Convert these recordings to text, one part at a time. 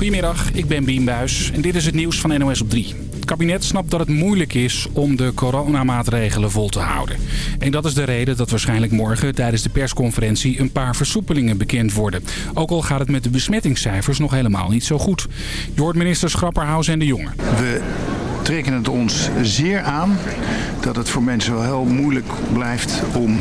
Goedemiddag, ik ben Buis en dit is het nieuws van NOS op 3. Het kabinet snapt dat het moeilijk is om de coronamaatregelen vol te houden. En dat is de reden dat waarschijnlijk morgen tijdens de persconferentie een paar versoepelingen bekend worden. Ook al gaat het met de besmettingscijfers nog helemaal niet zo goed. Je hoort minister Schrapperhaus en de Jonge. We trekken het ons zeer aan dat het voor mensen wel heel moeilijk blijft om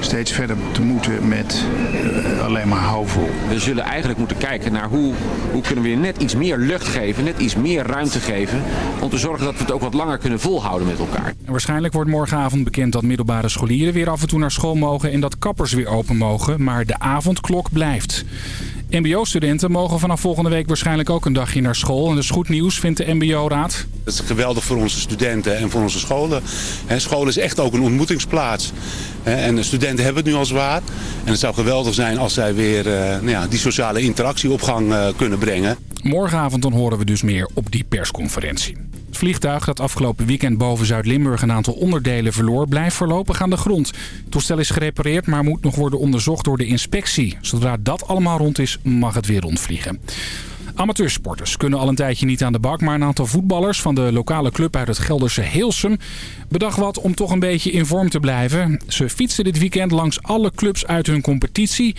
steeds verder te moeten met uh, alleen maar houvol. We zullen eigenlijk moeten kijken naar hoe, hoe kunnen we net iets meer lucht geven, net iets meer ruimte geven. Om te zorgen dat we het ook wat langer kunnen volhouden met elkaar. En waarschijnlijk wordt morgenavond bekend dat middelbare scholieren weer af en toe naar school mogen en dat kappers weer open mogen. Maar de avondklok blijft. MBO-studenten mogen vanaf volgende week waarschijnlijk ook een dagje naar school. En dat is goed nieuws, vindt de MBO-raad. Dat is geweldig voor onze studenten en voor onze scholen. School is echt ook een ontmoetingsplaats. En de studenten hebben het nu al zwaar. En het zou geweldig zijn als zij weer nou ja, die sociale interactie op gang kunnen brengen. Morgenavond dan horen we dus meer op die persconferentie. Vliegtuig dat afgelopen weekend boven Zuid-Limburg een aantal onderdelen verloor... blijft voorlopig aan de grond. Het toestel is gerepareerd, maar moet nog worden onderzocht door de inspectie. Zodra dat allemaal rond is, mag het weer rondvliegen. Amateursporters kunnen al een tijdje niet aan de bak... maar een aantal voetballers van de lokale club uit het Gelderse Heelsum... bedacht wat om toch een beetje in vorm te blijven. Ze fietsten dit weekend langs alle clubs uit hun competitie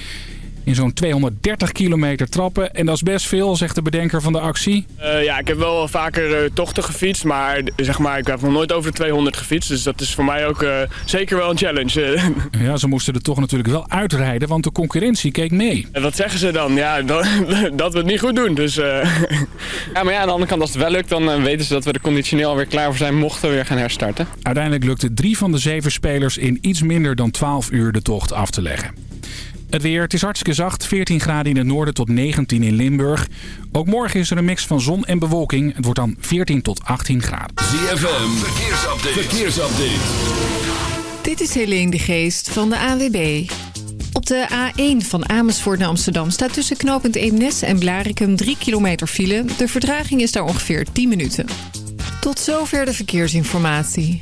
in zo'n 230 kilometer trappen. En dat is best veel, zegt de bedenker van de actie. Uh, ja, ik heb wel vaker uh, tochten gefietst, maar, zeg maar ik heb nog nooit over de 200 gefietst. Dus dat is voor mij ook uh, zeker wel een challenge. ja, ze moesten er toch natuurlijk wel uitrijden, want de concurrentie keek mee. En wat zeggen ze dan? Ja, dat, dat we het niet goed doen. Dus, ja, maar ja, aan de andere kant, als het wel lukt, dan weten ze dat we er conditioneel weer klaar voor zijn mochten we weer gaan herstarten. Uiteindelijk lukte drie van de zeven spelers in iets minder dan 12 uur de tocht af te leggen. Het weer, het is hartstikke zacht. 14 graden in het noorden tot 19 in Limburg. Ook morgen is er een mix van zon en bewolking. Het wordt dan 14 tot 18 graden. ZFM, verkeersupdate. verkeersupdate. Dit is Helene de Geest van de AWB. Op de A1 van Amersfoort naar Amsterdam staat tussen knooppunt Eemnes en Blarikum 3 kilometer file. De verdraging is daar ongeveer 10 minuten. Tot zover de verkeersinformatie.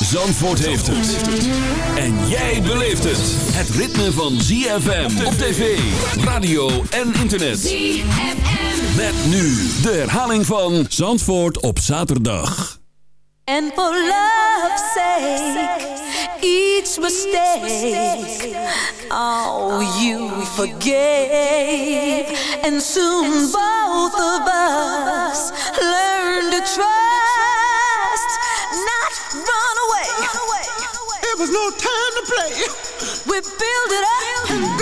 Zandvoort heeft het. En jij beleeft het. Het ritme van ZFM op tv, radio en internet. ZFM. Met nu de herhaling van Zandvoort op zaterdag. And for love's sake, each mistake, oh, you forgave. And soon both of us learn to trust, not run away. Was no time to play. We build it up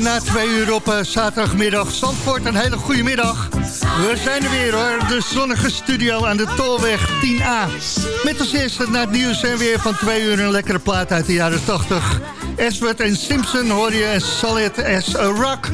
Na twee uur op eh, zaterdagmiddag. Zandvoort, een hele goede middag. We zijn er weer hoor, de zonnige studio aan de Tolweg 10A. Met als eerste naar het nieuws en weer van twee uur een lekkere plaat uit de jaren 80. Edward en Simpson hoor je Solid as a Rock.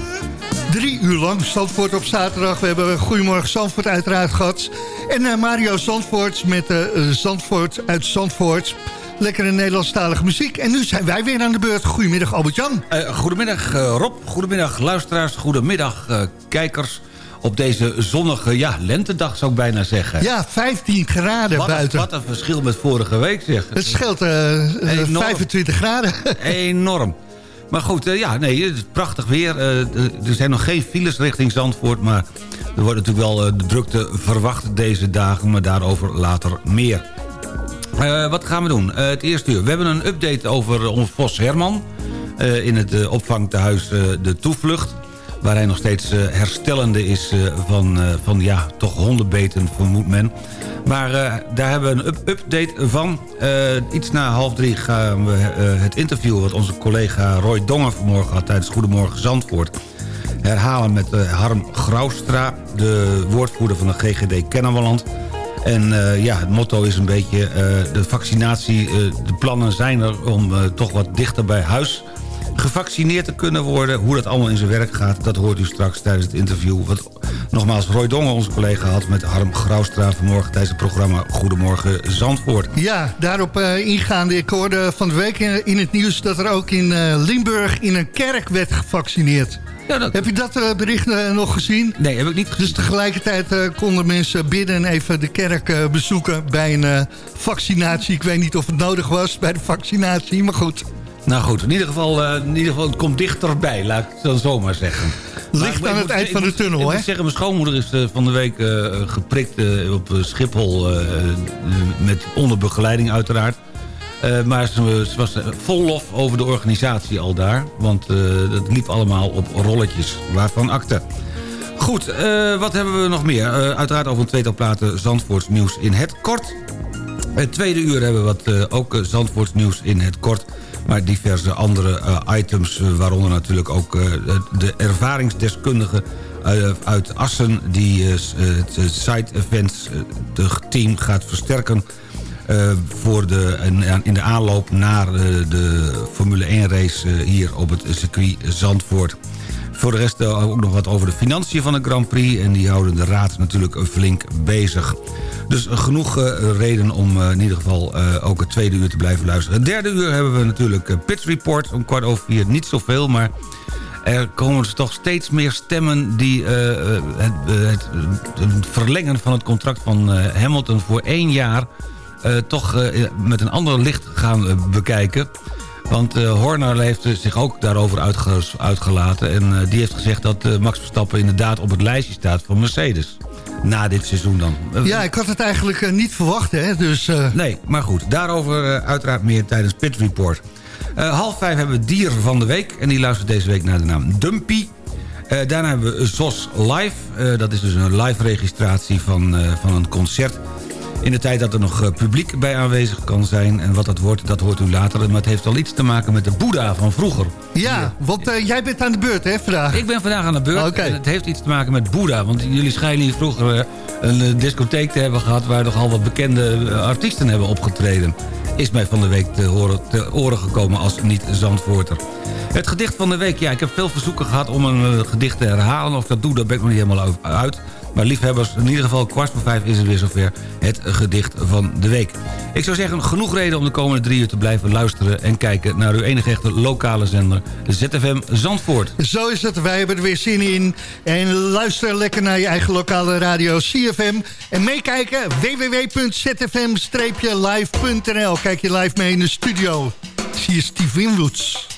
Drie uur lang Zandvoort op zaterdag. We hebben Goedemorgen Zandvoort uiteraard gehad. En eh, Mario Zandvoort met eh, Zandvoort uit Zandvoort. Lekkere Nederlandstalige muziek. En nu zijn wij weer aan de beurt. Goedemiddag Albert-Jan. Eh, goedemiddag eh, Rob, goedemiddag luisteraars, goedemiddag eh, kijkers... op deze zonnige ja, lentedag zou ik bijna zeggen. Ja, 15 graden wat, buiten. Wat een verschil met vorige week zeg. Het scheelt Enorm. 25 graden. Enorm. Maar goed, ja, nee, het is prachtig weer. Er zijn nog geen files richting Zandvoort... maar er wordt natuurlijk wel de drukte verwacht deze dagen... maar daarover later meer. Eh, wat gaan we doen? Eh, het eerste uur. We hebben een update over ons Vos Herman... eh, in het opvangtehuis eh, De Toevlucht... waar hij nog steeds herstellende is van, van ja, toch hondenbeten, vermoedt men. Maar daar hebben we een up- update van. Iets na half drie gaan we het interview... wat onze collega Roy Dongen vanmorgen had... tijdens Goedemorgen Zandvoort herhalen met Harm Graustra... de woordvoerder van de GGD Kennemerland... En eh, ja, het motto is een beetje eh, de vaccinatie. eh, de plannen zijn er om toch wat dichter bij huis gevaccineerd te kunnen worden. Hoe dat allemaal in zijn werk gaat, dat hoort u straks tijdens het interview. Wat nogmaals Roy Dongen, onze collega, had met Harm Graustra vanmorgen tijdens het programma Goedemorgen Zandvoort. Ja, daarop eh, ingaande. Ik hoorde van de week in, het nieuws dat er ook in Limburg in een kerk werd gevaccineerd. Heb je dat eh, bericht eh, nog gezien? Nee, heb ik niet gezien. Dus tegelijkertijd eh, konden mensen binnen en even de kerk bezoeken bij een vaccinatie. Ik weet niet of het nodig was bij de vaccinatie, maar goed. Nou goed, in ieder geval, in ieder geval het komt dichterbij, laat ik het dan zomaar zeggen. Maar aan het moet- eind van de tunnel, Ik moet zeggen, mijn schoonmoeder is van de week geprikt op Schiphol... met onder begeleiding uiteraard. Eh, maar ze, was eh, vol lof over de organisatie al daar. Want eh dat liep allemaal op rolletjes, waarvan akte. Goed, wat hebben we nog meer? Uiteraard over een tweetal platen Zandvoorts nieuws in het kort. Het tweede uur hebben we wat, ook Zandvoorts nieuws in het kort. Maar diverse andere items, waaronder natuurlijk ook de ervaringsdeskundige uit Assen... die het side events team gaat versterken... eh, voor de, in de aanloop naar eh, de Formule 1 race eh, hier op het circuit Zandvoort. Voor de rest ook nog wat over de financiën van de Grand Prix. En die houden de raad natuurlijk flink bezig. Dus genoeg reden om in ieder geval ook het tweede uur te blijven luisteren. Het derde uur hebben we natuurlijk eh, Pit Report om kwart over vier. Niet zoveel, maar er komen dus toch steeds meer stemmen... die het, verlengen van het contract van Hamilton voor één jaar... eh, toch eh, met een ander licht gaan eh, bekijken... Want Horner heeft zich ook daarover uitge- uitgelaten. En die heeft gezegd dat Max Verstappen inderdaad op het lijstje staat van Mercedes. Na dit seizoen dan. Ja, ik had het eigenlijk niet verwacht, hè. Dus, Nee, maar goed. Daarover uiteraard meer tijdens Pit Report. Half vijf hebben we Dier van de Week. En die luistert deze week naar de naam Dumpy. Daarna hebben we ZOS Live. Dat is dus een live registratie van, van een concert. In de tijd dat er nog eh, publiek bij aanwezig kan zijn. En wat dat wordt, dat hoort u later. Maar het heeft al iets te maken met de Boeddha van vroeger. ja, want eh, jij bent aan de beurt, hè, vandaag? Ik ben vandaag aan de beurt. En het heeft iets te maken met Boeddha. Want jullie schijnen hier vroeger eh, een discotheek te hebben gehad... waar nogal wat bekende artiesten hebben opgetreden. Is mij van de week te, horen, te oren gekomen als niet-Zandvoorter. Het gedicht van de week. Ja, ik heb veel verzoeken gehad om een gedicht te herhalen. Of dat doe, daar ben ik nog niet helemaal uit. Maar liefhebbers, in ieder geval kwart voor vijf is het weer zover. Het gedicht van de week. Ik zou zeggen, genoeg reden om de komende drie uur te blijven luisteren... en kijken naar uw enige echte lokale zender, ZFM Zandvoort. Zo is het, wij hebben er weer zin in. En luister lekker naar je eigen lokale radio CFM. En meekijken www.zfm-live.nl. Kijk je live mee in de studio. Zie je Steve Winwoods.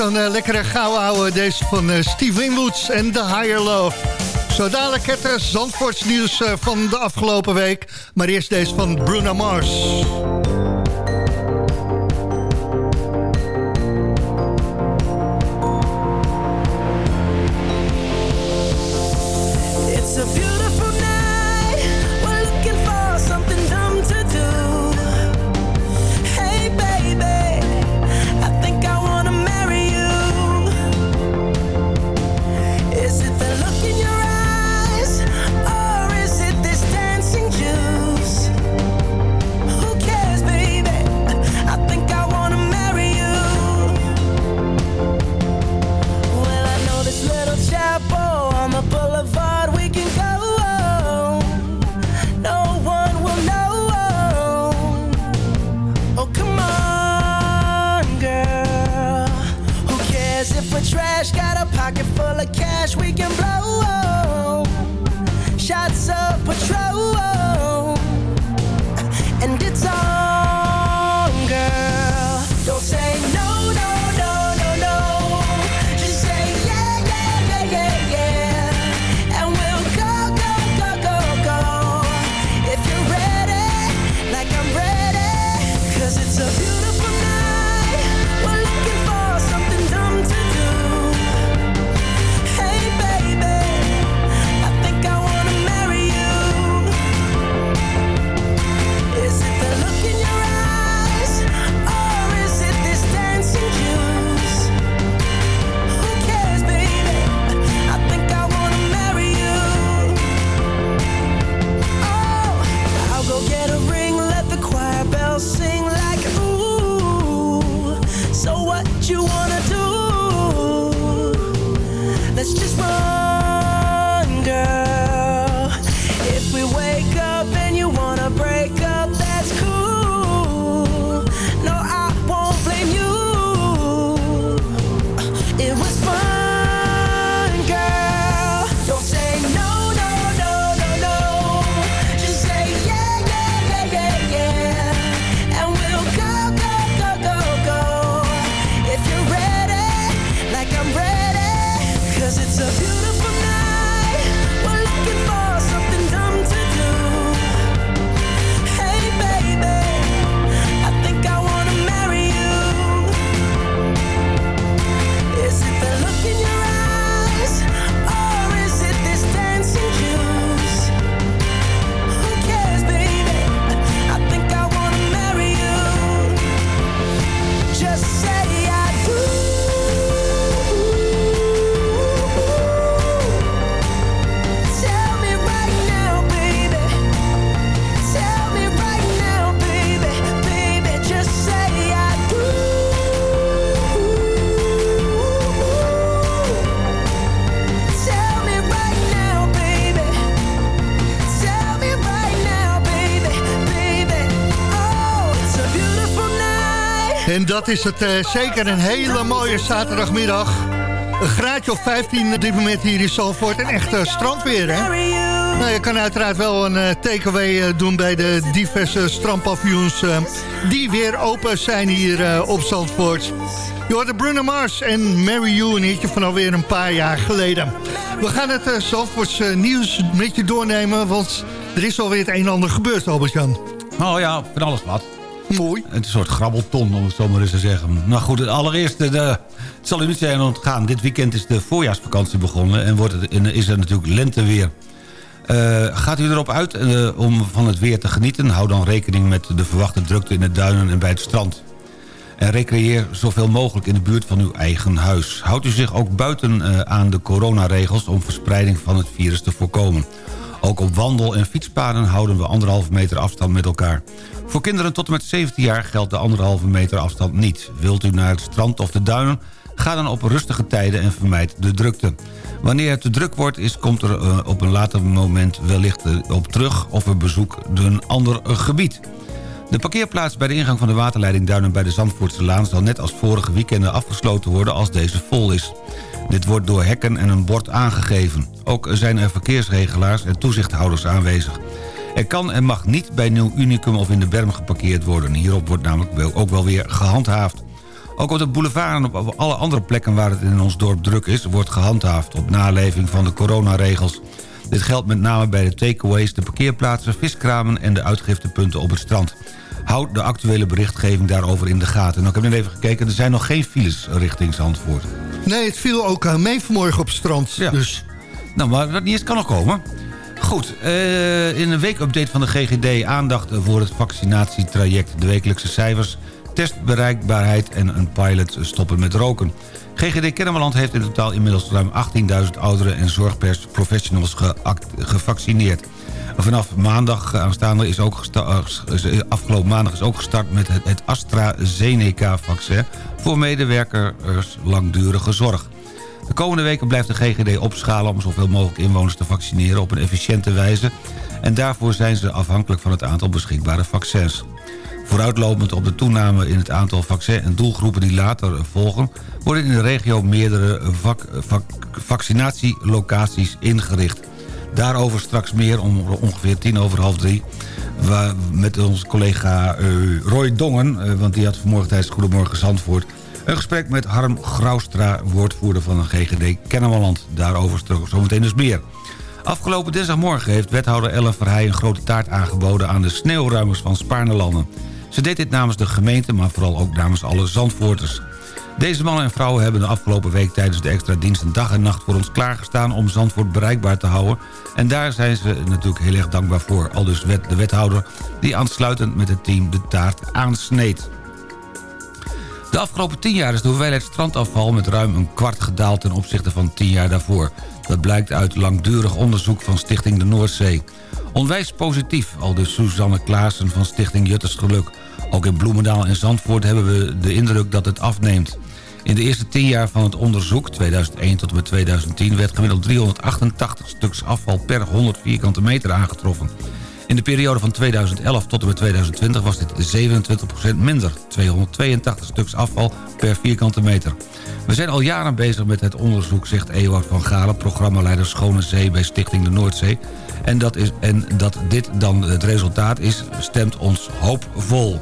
zo'n eh, lekkere gauw houden. deze van eh, Steve Winwoods en The Higher Love. Zo dadelijk het eh, zandvoortsnieuws van de afgelopen week. Maar eerst deze van Bruno Mars. you wanna do. Let's just run, girl. dat is het eh, zeker een hele mooie zaterdagmiddag. Een graadje of 15 op dit moment hier in Zalvoort. En echt strandweer, hè? Nou, je kan uiteraard wel een uh, takeaway eh, doen bij de diverse strandpaviljoens... die weer open zijn hier op Zandvoort. Je hoorde Bruno Mars en Mary You een hitje van alweer een paar jaar geleden. We gaan het uh, Zandvoorts nieuws met je doornemen... want er is alweer het een en ander gebeurd, Albert-Jan. Oh ja, van alles wat. Mooi. Een soort grabbelton, om het zo maar eens te zeggen. Nou goed, allereerst, de, het zal u niet zijn ontgaan. Dit weekend is de voorjaarsvakantie begonnen... en wordt het, is er natuurlijk lenteweer. Eh gaat u erop uit eh, om van het weer te genieten? Hou dan rekening met de verwachte drukte in de duinen en bij het strand. En recreëer zoveel mogelijk in de buurt van uw eigen huis. Houdt u zich ook buiten eh, aan de coronaregels... om verspreiding van het virus te voorkomen. Ook op wandel- en fietspaden houden we anderhalve meter afstand met elkaar. Voor kinderen tot en met 17 jaar geldt de anderhalve meter afstand niet. Wilt u naar het strand of de duinen? Ga dan op rustige tijden en vermijd de drukte. Wanneer het te druk wordt, is, komt er eh, op een later moment wellicht eh, op terug... of we bezoeken een ander eh, gebied. De parkeerplaats bij de ingang van de waterleiding Duinen bij de Zandvoortse Laan... zal net als vorige weekenden afgesloten worden als deze vol is. Dit wordt door hekken en een bord aangegeven. Ook zijn er verkeersregelaars en toezichthouders aanwezig. Er kan en mag niet bij Nieuw Unicum of in de berm geparkeerd worden. Hierop wordt namelijk ook wel weer gehandhaafd. Ook op de boulevard en op alle andere plekken waar het in ons dorp druk is... wordt gehandhaafd op naleving van de coronaregels. Dit geldt met name bij de takeaways, de parkeerplaatsen, viskramen... en de uitgiftepunten op het strand. Houd de actuele berichtgeving daarover in de gaten. Nou, ik heb net even gekeken, er zijn nog geen files richting Zandvoort. Nee, het viel ook eh, mee vanmorgen op het strand. Ja. Dus Nou, maar dat niet eens kan nog komen. Goed, eh, in een weekupdate van de GGD aandacht voor het vaccinatietraject. De wekelijkse cijfers, testbereikbaarheid en een pilot stoppen met roken. GGD Kennemerland heeft in totaal inmiddels ruim 18.000 ouderen en zorgprofessionals geact- gevaccineerd. Vanaf maandag aanstaande is ook eh, eh, afgelopen maandag is ook gestart met het, het AstraZeneca-vaccin voor medewerkers langdurige zorg. De komende weken blijft de GGD opschalen om zoveel mogelijk inwoners te vaccineren op een efficiënte wijze. En daarvoor zijn ze afhankelijk van het aantal beschikbare vaccins. Vooruitlopend op de toename in het aantal vaccin- en doelgroepen die later volgen... worden in de regio meerdere vac- vac- vaccinatielocaties ingericht. Daarover straks meer om ongeveer tien over half drie... Met onze collega eh, Roy Dongen, eh, want die had vanmorgen tijdens Goedemorgen Zandvoort... een gesprek met Harm Graustra, woordvoerder van de GGD Kennemerland. Daarover zometeen dus meer. Afgelopen dinsdagmorgen heeft wethouder Ellen Verheij een grote taart aangeboden aan de sneeuwruimers van Spaarnelanden. Ze deed dit namens de gemeente, maar vooral ook namens alle Zandvoorters. Deze mannen en vrouwen hebben de afgelopen week tijdens de extra diensten dag en nacht voor ons klaargestaan om Zandvoort bereikbaar te houden. En daar zijn ze natuurlijk heel erg dankbaar voor. Al dus de wethouder die aansluitend met het team de taart aansneed. De afgelopen 10 jaar is de hoeveelheid strandafval met ruim een kwart gedaald ten opzichte van 10 jaar daarvoor. Dat blijkt uit langdurig onderzoek van Stichting de Noordzee. Onwijs positief, al dus Suzanne Klaassen van Stichting Jutters Geluk. Ook in Bloemendaal en Zandvoort hebben we de indruk dat het afneemt. In de eerste 10 jaar van het onderzoek, 2001 tot en met 2010... werd gemiddeld 388 stuks afval per 100 vierkante meter aangetroffen. In de periode van 2011 tot en met 2020 was dit 27% minder. 282 stuks afval per vierkante meter. We zijn al jaren bezig met het onderzoek, zegt Ewout van Galen... programmaleider Schone Zee bij Stichting de Noordzee. En dat, is, en dat dit dan het resultaat is, stemt ons hoopvol.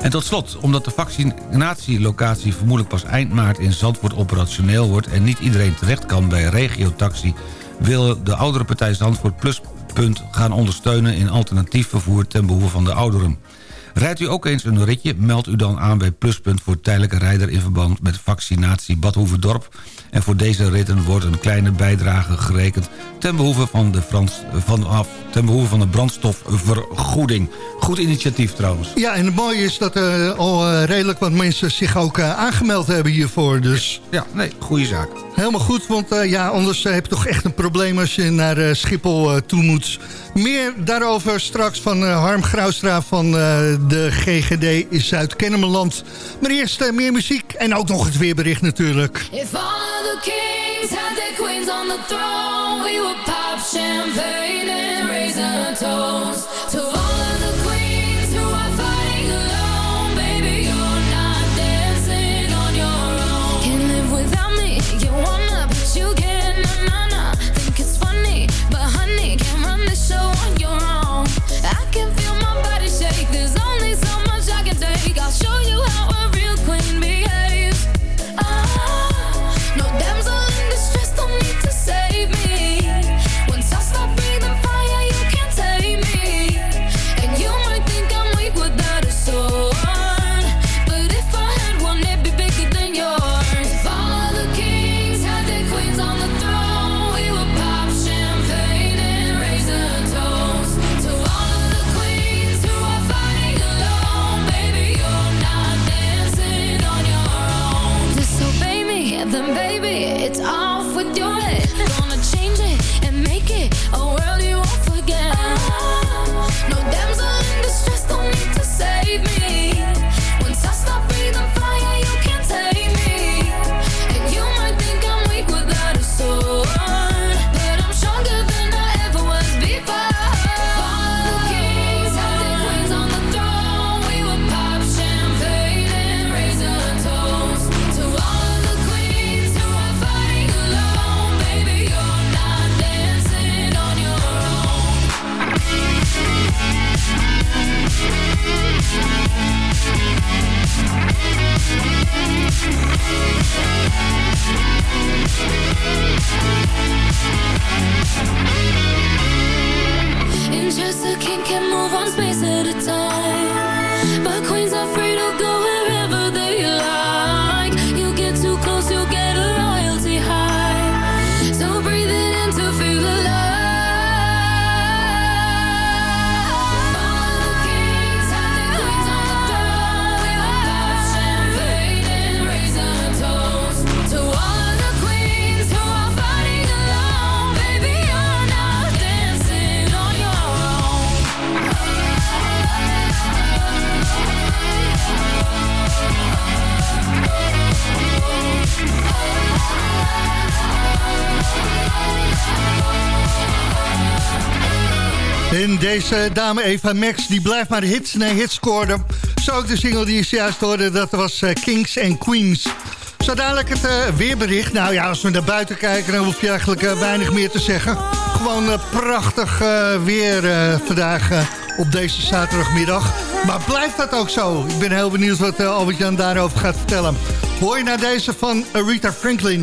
En tot slot, omdat de vaccinatielocatie vermoedelijk pas eind maart in Zandvoort operationeel wordt... en niet iedereen terecht kan bij regiotaxi... wil de oudere partij Zandvoort Pluspunt gaan ondersteunen in alternatief vervoer ten behoeve van de ouderen. Rijdt u ook eens een ritje, meld u dan aan bij Pluspunt voor tijdelijke rijder in verband met vaccinatie Badhoevedorp. En voor deze ritten wordt een kleine bijdrage gerekend ten behoeve van de, Frans, vanaf, ten behoeve van de brandstofvergoeding. Goed initiatief trouwens. Ja, en het mooie is dat er al eh, redelijk wat mensen zich ook eh, aangemeld hebben hiervoor. Dus Ja, nee, goede zaak. helemaal goed, want eh, ja, anders eh, heb je toch echt een probleem als je naar eh, Schiphol eh, toe moet. Meer daarover straks van eh, Harm Graustra van eh, de GGD in Zuid-Kennemerland. Maar eerst eh, meer muziek en ook nog het weerbericht natuurlijk. If all the kings had their queens on the throne, we would pop champagne and toes. deze dame Eva Max. Die blijft maar hits na hits scoren. Zo ook de single die je zojuist hoorde, dat was eh, Kings and Queens. Zo dadelijk het eh, weerbericht. Nou ja, als we naar buiten kijken, dan hoef je eigenlijk eh, weinig meer te zeggen. Gewoon prachtig weer vandaag op deze zaterdagmiddag. Maar blijft dat ook zo? Ik ben heel benieuwd wat Albert-Jan daarover gaat vertellen. Hoor je naar deze van Rita Franklin.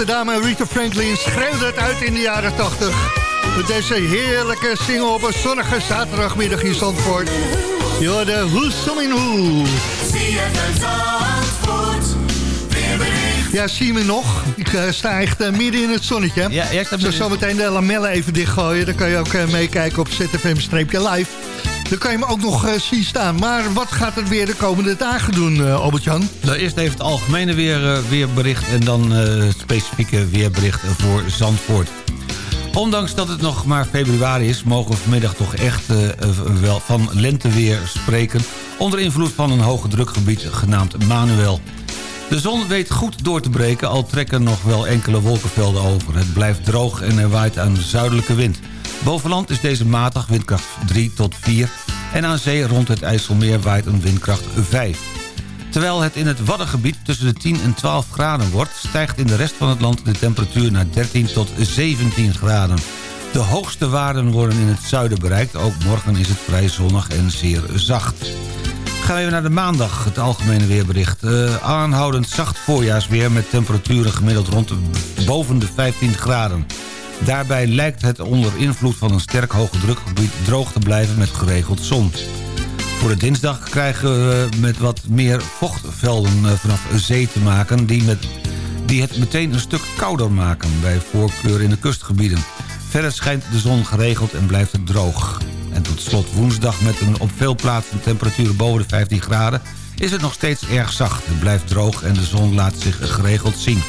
Deze dame, Rita Franklin, schreeuwde het uit in de jaren 80. Met deze heerlijke single op een zonnige zaterdagmiddag in Zandvoort. Je hoorde Who's Soming Who. Ja, zie je me nog? Ik eh, sta echt eh, midden in het zonnetje. Ja, jij staat Zo zometeen de lamellen even dichtgooien. Dan kan je ook eh, meekijken op ZFM-live. Dan kan je me ook nog eh, zien staan. Maar wat gaat het weer de komende dagen doen, eh, Albert-Jan? Nou, eerst even het algemene weer, eh, weerbericht en dan het specifieke weerbericht voor Zandvoort. Ondanks dat het nog maar februari is... mogen we vanmiddag toch echt wel van lenteweer spreken... onder invloed van een hoge drukgebied genaamd Manuel. De zon weet goed door te breken, al trekken nog wel enkele wolkenvelden over. Het blijft droog en er waait een zuidelijke wind. Bovenland is deze matig windkracht 3 tot 4... en aan zee rond het IJsselmeer waait een windkracht 5. Terwijl het in het Waddengebied tussen de 10 en 12 graden wordt... stijgt in de rest van het land de temperatuur naar 13 tot 17 graden. De hoogste waarden worden in het zuiden bereikt. Ook morgen is het vrij zonnig en zeer zacht. Gaan we even naar de maandag, het algemene weerbericht. Eh, aanhoudend zacht voorjaarsweer met temperaturen gemiddeld rond de, boven de 15 graden. Daarbij lijkt het onder invloed van een sterk hoge drukgebied droog te blijven met geregeld zon. Voor de dinsdag krijgen we met wat meer vochtvelden eh, vanaf zee te maken... Die, met, die het meteen een stuk kouder maken, bij voorkeur in de kustgebieden. Verder schijnt de zon geregeld en blijft het droog. En tot slot woensdag met een op veel plaatsen temperaturen boven de 15 graden... is het nog steeds erg zacht. Het blijft droog en de zon laat zich geregeld zien.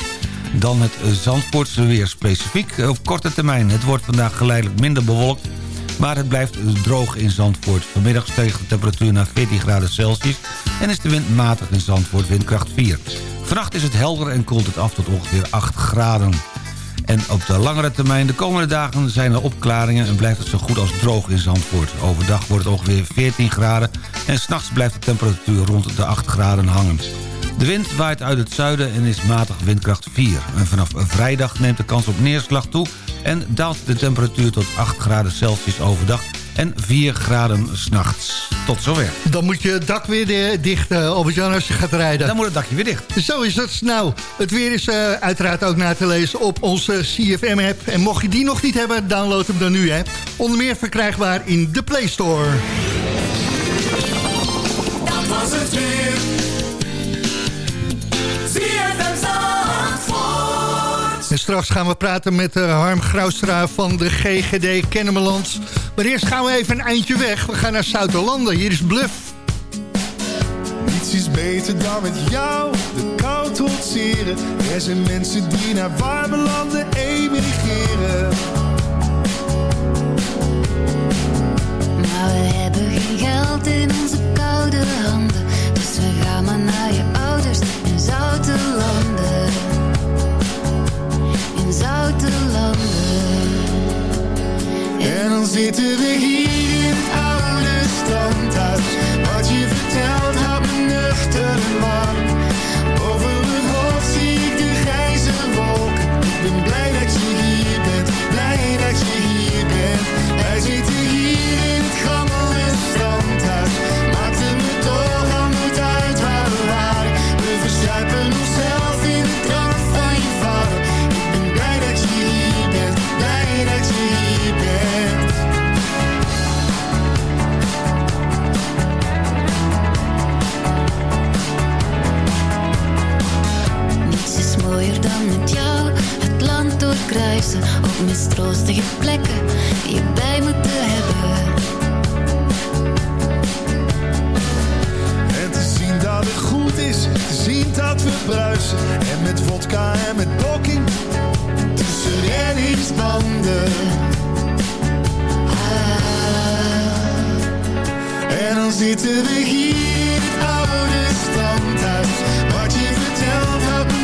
Dan het Zandvoortse weer specifiek op korte termijn. Het wordt vandaag geleidelijk minder bewolkt maar het blijft droog in Zandvoort. Vanmiddag steeg de temperatuur naar 14 graden Celsius... en is de wind matig in Zandvoort, windkracht 4. Vannacht is het helder en koelt het af tot ongeveer 8 graden. En op de langere termijn, de komende dagen zijn er opklaringen... en blijft het zo goed als droog in Zandvoort. Overdag wordt het ongeveer 14 graden... en s'nachts blijft de temperatuur rond de 8 graden hangen. De wind waait uit het zuiden en is matig windkracht 4. En vanaf vrijdag neemt de kans op neerslag toe... en daalt de temperatuur tot 8 graden Celsius overdag... en 4 graden s'nachts. Tot zover. Dan moet je het dak weer dicht, eh, Albert-Jan, als je gaat rijden. Dan moet het dakje weer dicht. Zo is het. Nou, het weer is eh, uiteraard ook na te lezen op onze CFM-app. En mocht je die nog niet hebben, download hem dan nu. Hè. Onder meer verkrijgbaar in de Play Store. Dat was het weer. En straks gaan we praten met eh, Harm Graustra van de GGD Kennemerland. Maar eerst gaan we even een eindje weg. We gaan naar Zuiderlanden. Hier is Bluff. Niets is beter dan met jou de kou trotseren. Er zijn mensen die naar warme landen emigreren. Maar we hebben geen geld in onze koude handen. Dus we gaan maar naar je ouders in zoute landen. En dan zitten we hier in het oude standhuis. Wat je vertelt houdt me nuchter. Mistroostige plekken je bij moeten hebben. En te zien dat het goed is, te zien dat we bruisen. En met vodka en met blokking, tussen reddingsbanden. Ah. En dan zitten we hier in het oude standhuis. Wat je vertelt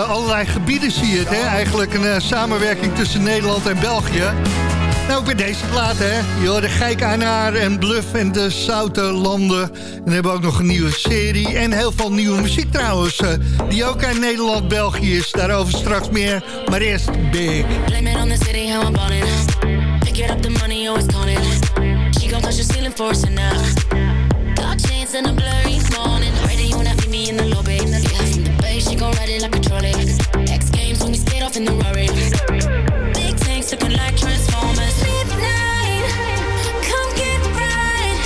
Eh, allerlei gebieden zie je het, hè? Eigenlijk een eh, samenwerking tussen Nederland en België. Nou, bij deze plaat, hè? Je hoorde Geik Anaar en Bluff en de Zoute Landen. En we hebben ook nog een nieuwe serie en heel veel nieuwe muziek trouwens. eh, die ook uit Nederland, België is. Daarover straks meer, maar eerst Big. Blame on the city, how I'm ballin'. Pick it up, the money always calling. She gon' touch the ceiling for us. Dark chains and a blurry morning. Gon' ride it like a trolley. X games when we skate off in the Rari. Big tanks looking like Transformers. Midnight, come get right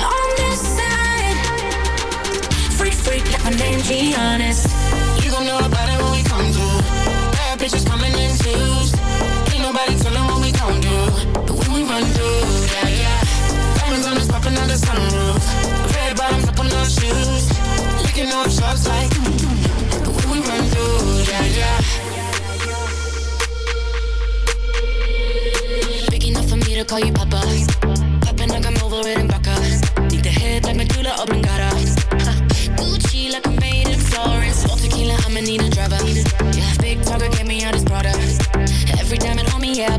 on this side. Freak, freak, like my name, G honest. You gon' know about it when we come through. Bad bitches coming in twos. Ain't nobody telling what we gon' do. But when we run through, yeah, yeah. Diamonds on us popping out the sunroof. Red bottoms up on our shoes. Licking off shots like. Yeah. Big enough for me to call you papa. Popping like I'm over it in. Need the head like. Gucci like I'm made in Florence. Tequila, I'ma need a driver. Yeah, big talker, get me. Every diamond on me, yeah,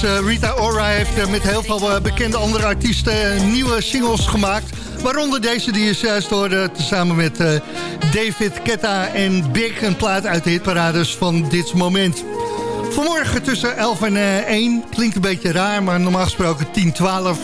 Deze Rita Ora heeft eh, met heel veel eh, bekende andere artiesten eh, nieuwe singles gemaakt. Waaronder deze die je juist hoorde, tezamen met eh, David Ketta en Big. Een plaat uit de hitparades van dit moment. Vanmorgen tussen 11 en eh, 1. Klinkt een beetje raar, maar normaal gesproken 10, 12.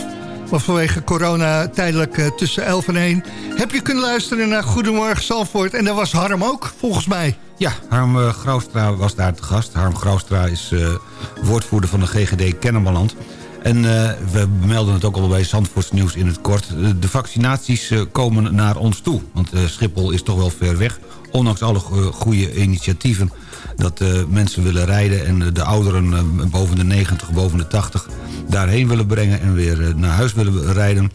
Maar vanwege corona tijdelijk eh, tussen 11 en 1. Heb je kunnen luisteren naar Goedemorgen Zalvoort. En daar was Harm ook, volgens mij. Ja, Harm eh, Graustra was daar te gast. Harm Graustra is eh, woordvoerder van de GGD Kennemerland. En eh, we melden het ook al bij Zandvoorts Nieuws in het kort. De vaccinaties komen naar ons toe. Want Schiphol is toch wel ver weg. Ondanks alle go- goede initiatieven dat mensen willen rijden... en de ouderen boven de 90, boven de 80 daarheen willen brengen... en weer naar huis willen rijden...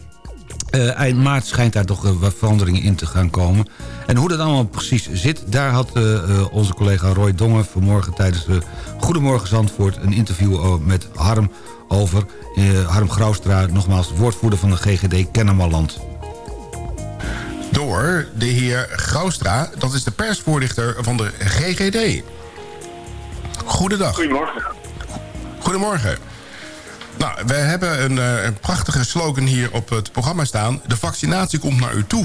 Eh, eind maart schijnt daar toch eh, wat veranderingen in te gaan komen. En hoe dat allemaal precies zit... daar had eh, eh, onze collega Roy Dongen vanmorgen tijdens de Goedemorgen Zandvoort... een interview met Harm over. Eh, Harm Graustra, nogmaals woordvoerder van de GGD Kennemerland. door de heer Graustra. Dat is de persvoorlichter van de GGD. Goedendag. Goedemorgen. Goedemorgen. Nou, we hebben een, eh, een prachtige slogan hier op het programma staan. De vaccinatie komt naar u toe.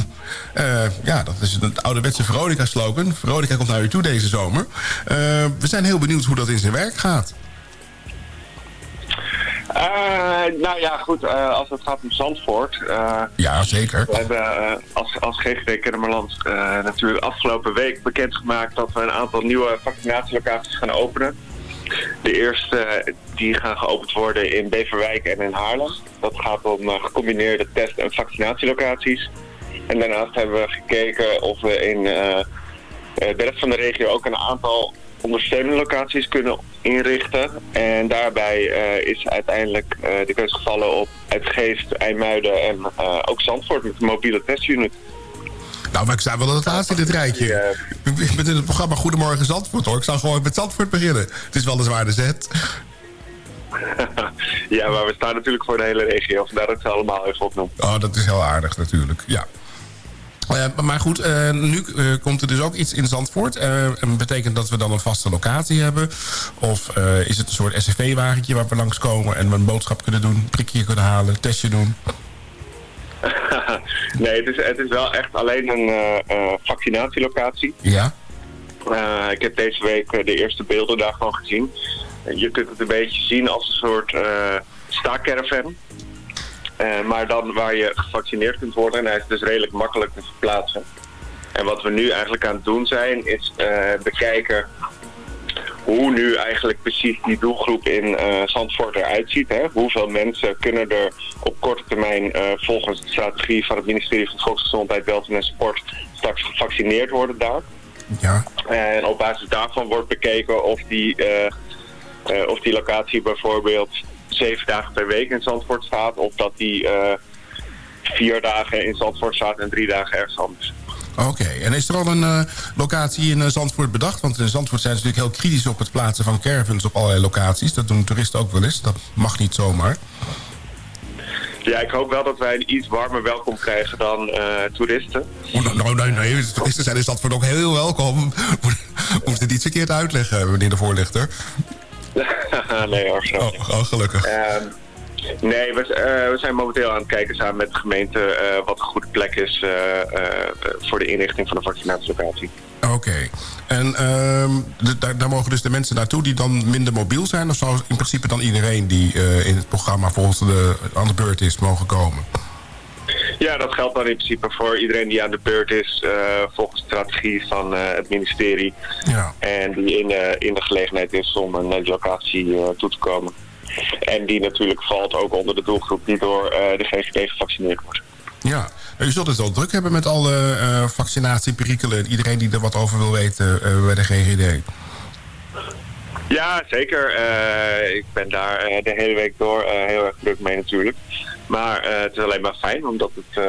Eh, ja, dat is een ouderwetse Veronica-slogan. Veronica komt naar u toe deze zomer. Eh, we zijn heel benieuwd hoe dat in zijn werk gaat. Nou ja, goed, als het gaat om Zandvoort. ja, zeker. We hebben als, als GGD Kennemerland natuurlijk afgelopen week bekendgemaakt dat we een aantal nieuwe vaccinatielocaties gaan openen. De eerste die gaan geopend worden in Beverwijk en in Haarlem. Dat gaat om eh, gecombineerde test- en vaccinatielocaties. En daarnaast hebben we gekeken of we in eh, eh, de rest van de regio ook een aantal ondersteunende locaties kunnen inrichten. En daarbij is uiteindelijk de keus gevallen op Uitgeest, IJmuiden en ook Zandvoort met een mobiele testunit. Nou, maar ik sta wel het laatste in dit rijtje. Ik ben in het programma Goedemorgen Zandvoort, hoor. Ik zou gewoon met Zandvoort beginnen. Het is wel een zware zet. ja, maar we staan natuurlijk voor de hele regio. Vandaar dat ik ze allemaal even opnoem. Oh, dat is heel aardig natuurlijk, ja. Eh, maar goed, eh, nu eh, komt er dus ook iets in Zandvoort. En betekent dat we dan een vaste locatie hebben? Of is het een soort SCV-wagentje waar we langskomen... en we een boodschap kunnen doen, prikje kunnen halen, testje doen? nee, het is, het is wel echt alleen een eh, eh, vaccinatielocatie. Ja. Eh, ik heb deze week de eerste beelden daarvan gezien. En je kunt het een beetje zien als een soort uh, staakcaravan. Maar dan waar je gevaccineerd kunt worden. En hij is dus redelijk makkelijk te verplaatsen. En wat we nu eigenlijk aan het doen zijn, is bekijken hoe nu eigenlijk precies die doelgroep in eh, Zandvoort eruit ziet. Hè? Hoeveel mensen kunnen er op korte termijn eh, volgens de strategie van het ministerie van Volksgezondheid, Welzijn en Sport straks gevaccineerd worden daar. Ja. En op basis daarvan wordt bekeken of die, eh, of die locatie bijvoorbeeld zeven dagen per week in Zandvoort staat. Of dat die vier dagen in Zandvoort staat en drie dagen ergens anders. Oké, en is er al een eh, locatie in eh, Zandvoort bedacht? Want in Zandvoort zijn ze natuurlijk heel kritisch op het plaatsen van caravans op allerlei locaties. Dat doen toeristen ook wel eens. Dat mag niet zomaar. Ja, ik hoop wel dat wij een iets warmer welkom krijgen dan eh, toeristen. Oh, nou, nou, nee, nee, toeristen zijn in Zandvoort ook heel welkom. Moet het niet verkeerd uitleggen, meneer de voorlichter. nee hoor. Oh, oh, gelukkig. Ehm, nee, we, eh, we zijn momenteel aan het kijken samen met de gemeente eh, wat een goede plek is eh, voor de inrichting van de vaccinatielocatie. Oké. En ehm, de- daar, daar mogen dus de mensen naartoe die dan minder mobiel zijn? Of zou in principe dan iedereen die in het programma volgens de, aan de beurt is mogen komen? Ja, dat geldt dan in principe voor iedereen die aan de beurt is volgens de strategie van het ministerie. Ja. En die in, de in de gelegenheid is om naar die locatie toe te komen. En die natuurlijk valt ook onder de doelgroep die door eh, de GGD gevaccineerd wordt. Ja. U zult het wel druk hebben met alle eh vaccinatieperikelen... en iedereen die er wat over wil weten eh, bij de GGD. Ja, zeker. Ik ben daar de hele week door heel erg druk mee natuurlijk. Maar het is alleen maar fijn, omdat het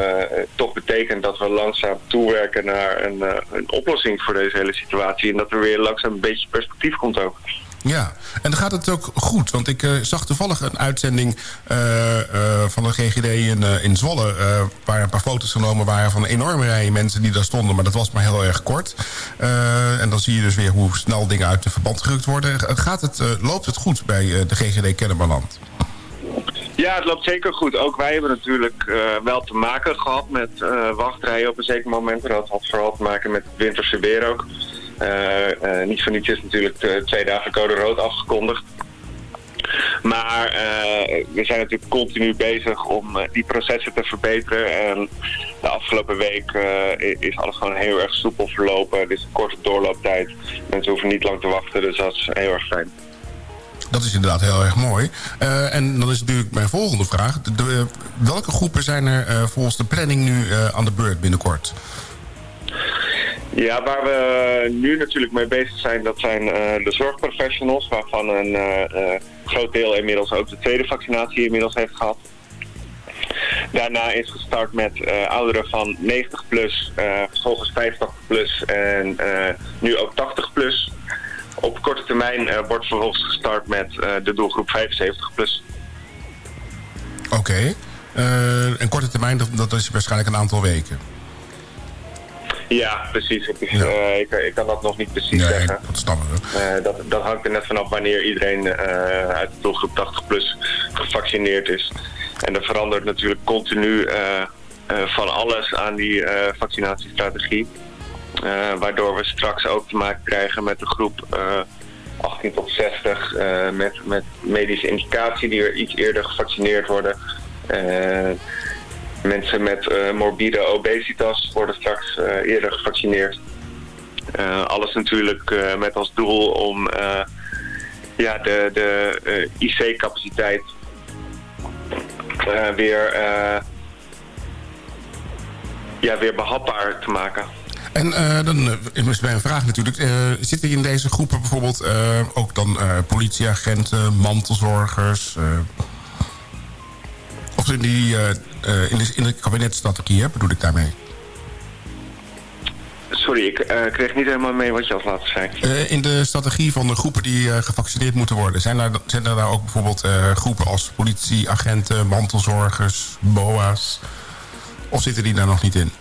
toch betekent dat we langzaam toewerken naar een, een oplossing voor deze hele situatie. En dat er weer langzaam een beetje perspectief komt ook. Ja, en dan gaat het ook goed. Want ik eh, zag toevallig een uitzending eh, eh, van de GGD in, in Zwolle... waar een paar foto's genomen waren van een enorme rij mensen die daar stonden. Maar dat was maar heel erg kort. En dan zie je dus weer hoe snel dingen uit de verband gerukt worden. Gaat het, loopt het goed bij de GGD Kennemerland? Ja, het loopt zeker goed. Ook wij hebben natuurlijk wel te maken gehad met eh, wachtrijen op een zeker moment. Dat had vooral te maken met het winterse weer ook. Eh, eh, niet voor niets is natuurlijk de twee dagen code rood afgekondigd. Maar eh, we zijn natuurlijk continu bezig om eh, die processen te verbeteren. En de afgelopen week eh, is alles gewoon heel erg soepel verlopen. Het is een korte doorlooptijd. Mensen hoeven niet lang te wachten, dus dat is heel erg fijn. Dat is inderdaad heel erg mooi. Eh, en dan is natuurlijk mijn volgende vraag. Welke groepen zijn er eh, volgens de planning nu eh, aan de beurt binnenkort? Ja, waar we nu natuurlijk mee bezig zijn, dat zijn eh, de zorgprofessionals, waarvan een eh, eh, groot deel inmiddels ook de tweede vaccinatie inmiddels heeft gehad. Daarna is gestart met ouderen van 90 plus, vervolgens 85 plus en nu ook 80 plus. Op korte termijn wordt vervolgens gestart met de doelgroep 75 plus. Oké. En korte termijn, dat, dat is waarschijnlijk een aantal weken. Ja, precies. Is, eh, ik, ik kan dat nog niet precies Nee, zeggen. dat snappen we. Eh, dat, dat hangt er net vanaf wanneer iedereen eh, uit de doelgroep 80 plus gevaccineerd is. En er verandert natuurlijk continu van alles aan die vaccinatiestrategie. Waardoor we straks ook te maken krijgen met de groep eh, 18 tot 60 eh, met, met medische indicatie die er iets eerder gevaccineerd worden. Mensen met eh, morbide obesitas worden straks eh, eerder gevaccineerd. Eh, alles natuurlijk met als doel om ja, de, de IC-capaciteit weer, ja, weer behapbaar te maken. En dan is mijn vraag natuurlijk... eh, zitten in deze groepen bijvoorbeeld ook dan politieagenten, mantelzorgers... of in, die, eh, in, de, in de kabinetstrategie, hè, bedoel ik daarmee? Sorry, ik eh, kreeg niet helemaal mee wat je als laatste zei. Eh, in de strategie van de groepen die gevaccineerd moeten worden... zijn er, zijn er daar ook bijvoorbeeld groepen als politieagenten, mantelzorgers, boa's? Of zitten die daar nog niet in?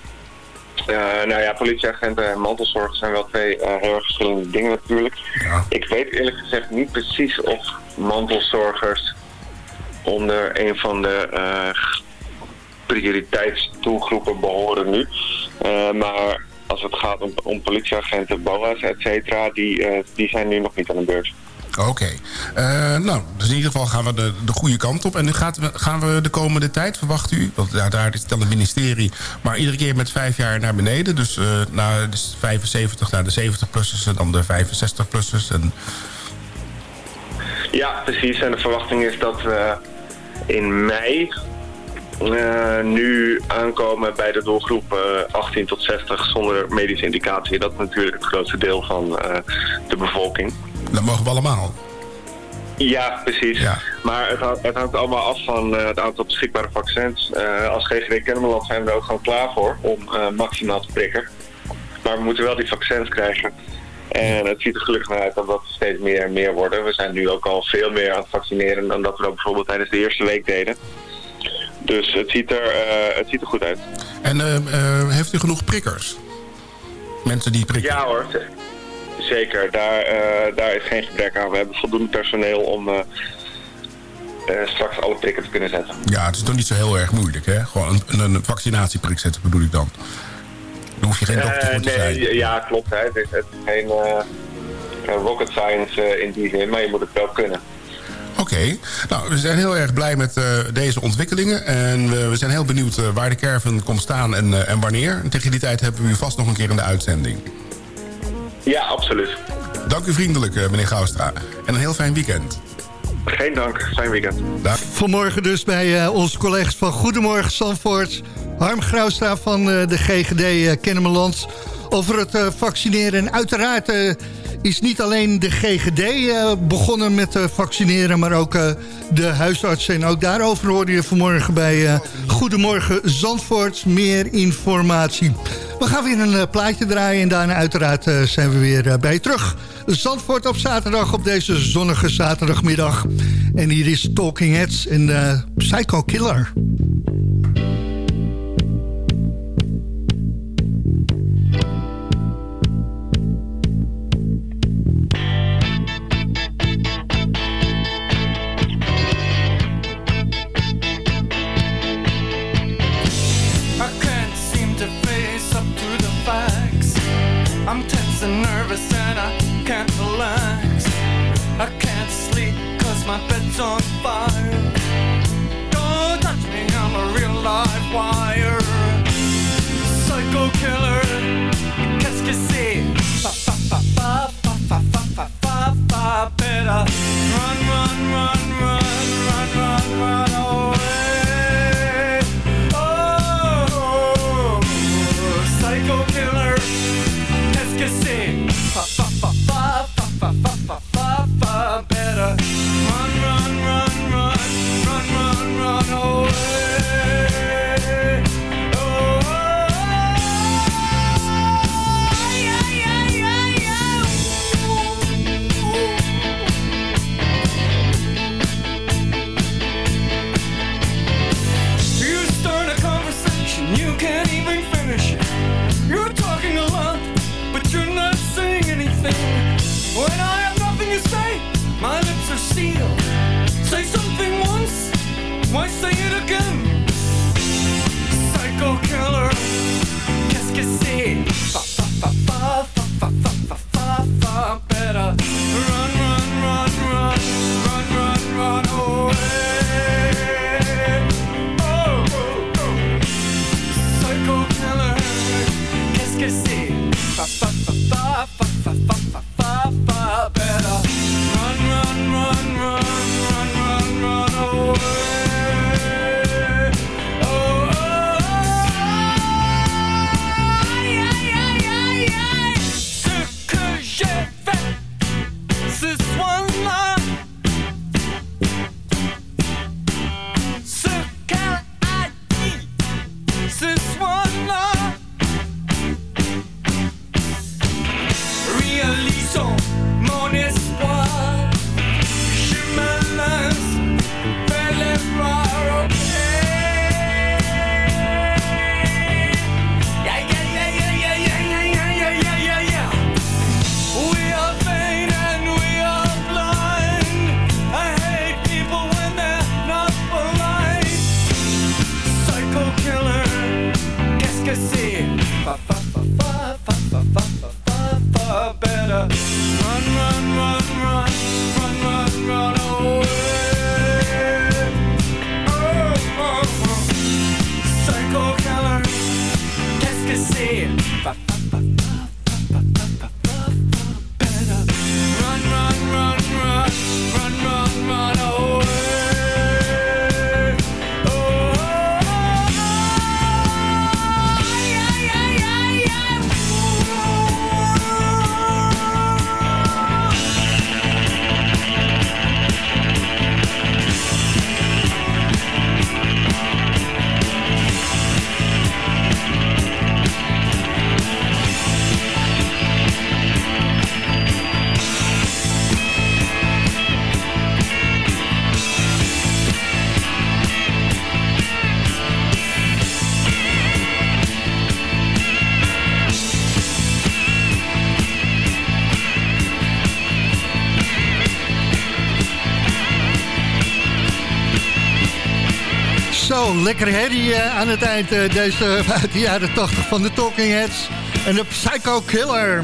Nou ja, politieagenten en mantelzorgers zijn wel twee heel erg verschillende dingen natuurlijk. Ik weet eerlijk gezegd niet precies of mantelzorgers onder een van de prioriteitsdoelgroepen behoren nu. Eh, maar als het gaat om, om politieagenten, BOA's, et cetera, die, eh, die zijn nu nog niet aan de beurt. Oké. Eh, nou, dus in ieder geval gaan we de, de goede kant op. En nu gaat, gaan we de komende tijd, verwacht u... want uiteraard is het dan het ministerie... maar iedere keer met vijf jaar naar beneden. Dus eh naar de 75 naar de 70-plussers en dan de 65-plussers. En Ja, precies. En de verwachting is dat we in mei eh, nu aankomen bij de doelgroep eh, 18 tot 60 zonder medische indicatie. Dat is natuurlijk het grootste deel van eh, de bevolking. dat mogen we allemaal. Ja, precies. Maar het, hangt- het hangt allemaal af van eh, het aantal beschikbare vaccins. Eh, als GGD Kennemerland zijn we er ook gewoon klaar voor om eh, maximaal te prikken. Maar we moeten wel die vaccins krijgen. En het ziet er gelukkig naar uit dat dat steeds meer en meer worden. We zijn nu ook al veel meer aan het vaccineren dan dat we dat bijvoorbeeld tijdens de eerste week deden. Dus het ziet er, eh, het ziet er goed uit. En eh, eh, heeft u genoeg prikkers? Mensen die prikken? Ja hoor, zeker. Daar, daar is geen gebrek aan. We hebben voldoende personeel om straks alle prikken te kunnen zetten. Ja, het is toch niet zo heel erg moeilijk, hè? Gewoon een, een, vaccinatieprik zetten bedoel ik dan. Daar hoef je geen dokter voor te nee, zijn. Ja, klopt. Hè. Het, is, het is geen rocket science in die zin, maar je moet het wel kunnen. Oké, nou, we zijn heel erg blij met eh, deze ontwikkelingen. En we, we zijn heel benieuwd eh, waar de caravan komt staan en, eh, en wanneer. En tegen die tijd hebben we u vast nog een keer in de uitzending. Ja, absoluut. Dank u vriendelijk, meneer Goustra. En een heel fijn weekend. Geen dank. Fijn weekend. Dag. Vanmorgen dus bij eh, onze collega's van Goedemorgen Zandvoort. Harm Grauwstra van eh, de GGD uh, Kennemerland. Over het eh, vaccineren. En uiteraard eh, is niet alleen de GGD eh, begonnen met eh, vaccineren... maar ook eh, de huisartsen. En ook daarover hoorde je vanmorgen bij Goedemorgen Zandvoort. Meer informatie. We gaan weer een plaatje draaien en daarna uiteraard zijn we weer bij je terug. Zandvoort op zaterdag op deze zonnige zaterdagmiddag. En hier is Talking Heads en Psycho Killer. Bed's on fire. Don't touch me, I'm a real live wire. Psycho killer, qu'est-ce que c'est? Fa fa fa fa fa fa fa fa fa fa better run, run, run, run, run, run, run Zo, lekker herrie eh, aan het eind. eh, deze uit de jaren 80 van de Talking Heads. En de Psycho Killer.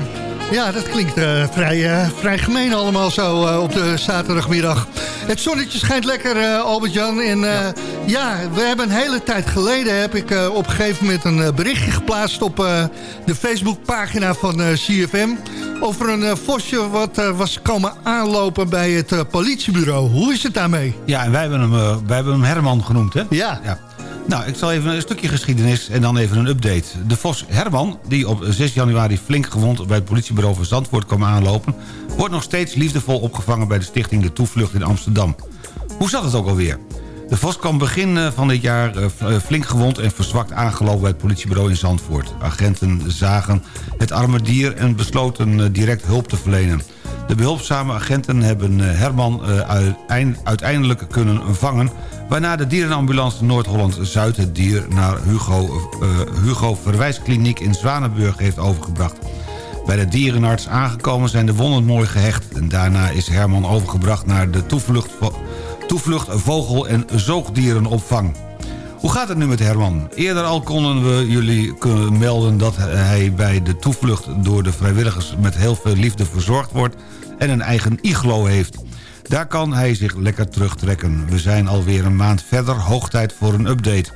Ja, dat klinkt eh, vrij, vrij gemeen allemaal zo op de zaterdagmiddag. Het zonnetje schijnt lekker, Albert-Jan. En eh, ja. we hebben een hele tijd geleden... heb ik op een gegeven moment een berichtje geplaatst... op de Facebookpagina van CFM... over een vosje wat was komen aanlopen bij het politiebureau. Hoe is het daarmee? Ja, en wij hebben hem, wij hebben hem Herman genoemd, hè? Ja. ja. Nou, ik zal even een stukje geschiedenis en dan even een update. De Vos Herman, die op 6 januari flink gewond... bij het politiebureau van Zandvoort kwam aanlopen... wordt nog steeds liefdevol opgevangen bij de stichting De Toevlucht in Amsterdam. Hoe zat het ook alweer? De Vos kwam begin eh, van dit jaar eh, eh, flink gewond en verzwakt aangelopen bij het politiebureau in Zandvoort. Agenten zagen het arme dier en besloten direct hulp te verlenen. De behulpzame agenten hebben eh, Herman eh, uiteind- uiteindelijk kunnen vangen... waarna de dierenambulance Noord-Holland-Zuid het dier naar Hugo, eh, Hugo Verwijskliniek in Zwanenburg heeft overgebracht. Bij de dierenarts aangekomen zijn de wonden mooi gehecht... en daarna is Herman overgebracht naar de toevlucht, toevlucht vogel- en zoogdierenopvang. Hoe gaat het nu met Herman? Eerder al konden we jullie melden dat hij bij de toevlucht door de vrijwilligers met heel veel liefde verzorgd wordt en een eigen iglo heeft. Daar kan hij zich lekker terugtrekken. We zijn alweer een maand verder, hoog tijd voor een update.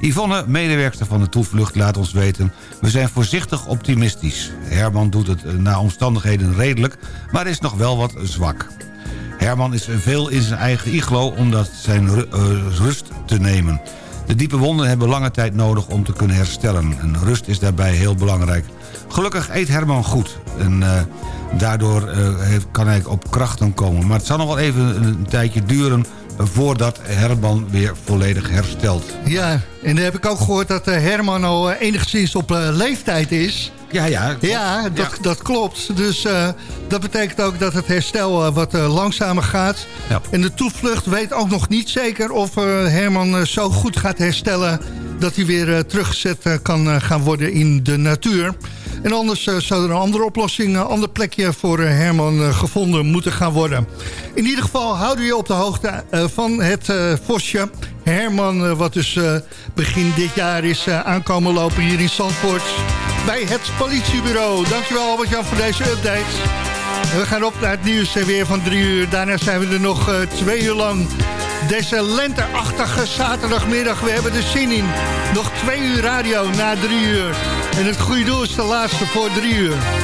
Yvonne, medewerkster van de toevlucht, laat ons weten... we zijn voorzichtig optimistisch. Herman doet het eh, naar omstandigheden redelijk, maar is nog wel wat zwak. Herman is veel in zijn eigen iglo om dat zijn eh, rust te nemen. De diepe wonden hebben lange tijd nodig om te kunnen herstellen. En rust is daarbij heel belangrijk. Gelukkig eet Herman goed. En eh, daardoor eh, heeft, kan hij op krachten komen. Maar het zal nog wel even een, tijdje duren... voordat Herman weer volledig herstelt. Ja, en dan heb ik ook gehoord dat eh, Herman al enigszins op leeftijd is. Ja, ja. Ja, dat, dat klopt. Dus eh, dat betekent ook dat het herstel eh, wat eh, langzamer gaat. Ja. En de toevlucht weet ook nog niet zeker of Herman zo goed gaat herstellen... dat hij weer teruggezet kan gaan worden in de natuur. En anders zou er een andere oplossing, een ander plekje voor Herman gevonden moeten gaan worden. In ieder geval houden we je op de hoogte van het vosje. Herman, wat dus begin dit jaar is aankomen lopen hier in Zandvoort bij het politiebureau. Dankjewel Albert-Jan voor deze update. We gaan op naar het nieuws en weer van drie uur. Daarna zijn we er nog eh, twee uur lang. Deze lenteachtige zaterdagmiddag, we hebben er zin in. Nog twee uur radio na drie uur. En het goede doel is de laatste voor drie uur.